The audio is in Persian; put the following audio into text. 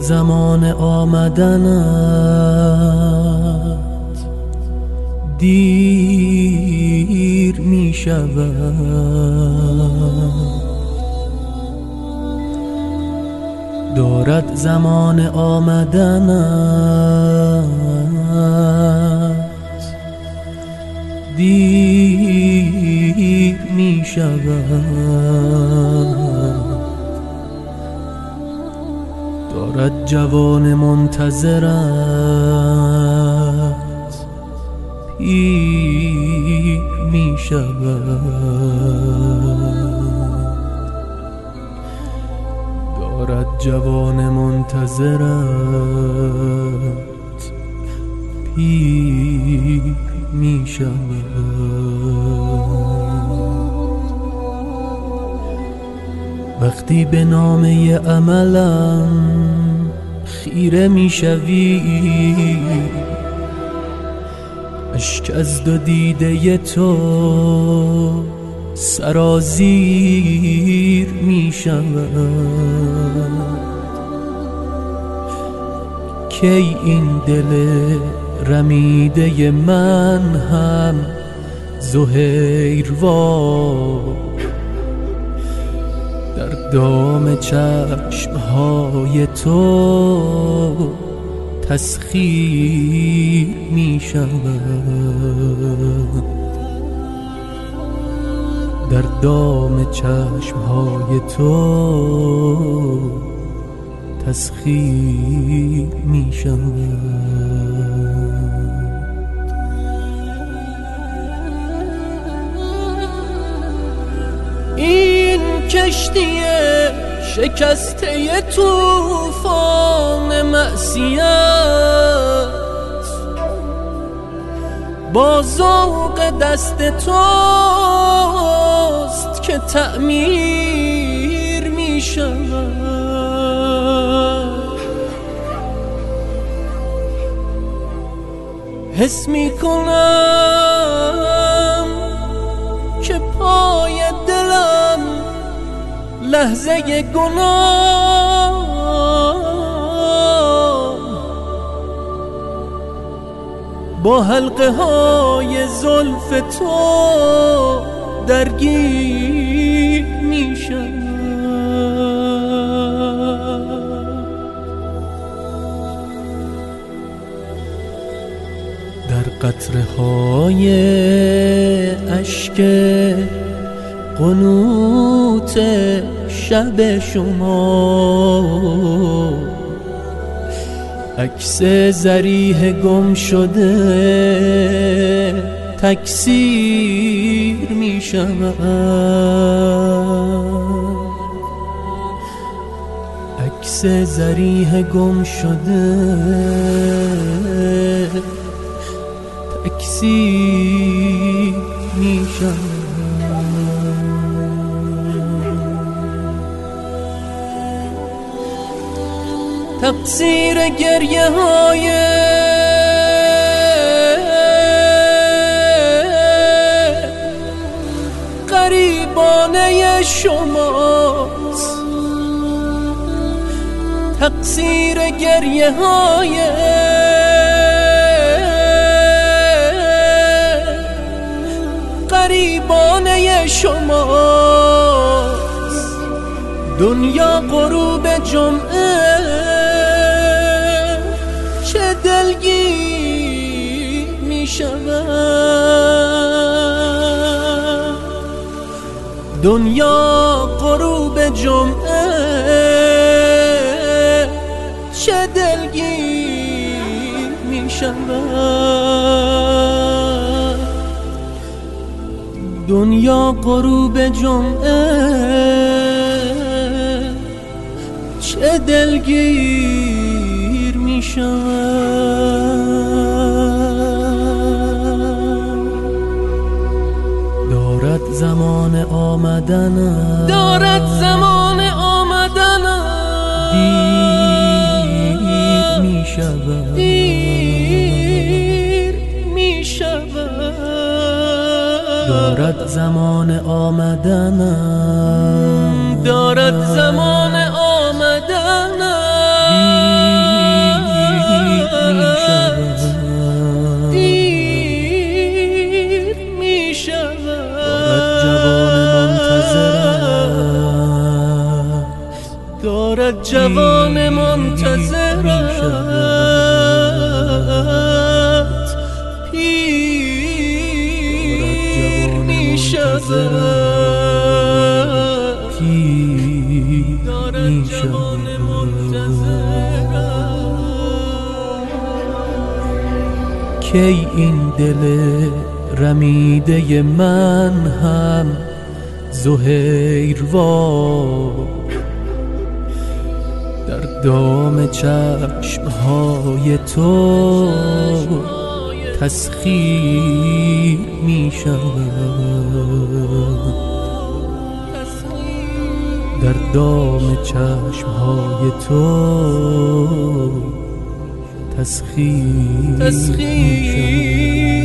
زمان آمدنت. دیر می شود. دارد زمان آمدنت. دیر می شود. دارد جوان منتظرت. پیر می شود دارد جوان منتظرت. پیر می وقتی به نامه عملم خیره می شوی اشک از دو دیده تو سرازیر می شود کی این دل رمیده من هم زهیر در دام چشم های تو تسخیر می شود. در دام چشم های تو تسخیر می این کشتی شکسته توفان معصیت. با ذوق دست توست که تعمیر می شود. حس می کنم لحظه گناه. با حلقه های زلف تو درگیر میشم. در قطره های اشک قنوت شب شما. عکس زریح گم شده تکثیر می عکس زریح گم شده تکثیر می شود. تقصیر گریه های قریبانه شماست. تقصیر گریه های قریبانه شماست. دنیا غروب جمعه دنیا غروب جمعه چه دلگیر می دنیا غروب جمعه چه دلگیر می شود آمدن دارد زمان آمدن دیر می شود. دیر می شود. دارد زمان آمدن دارد زمان جوان منتظرت. پیر می شود دارد جوان منتظرت. کی این دل رمیده من هم؟ زهیر وار. در دام چشم های تو تسخیر می در دام چشم های تو تسخیر تسخیر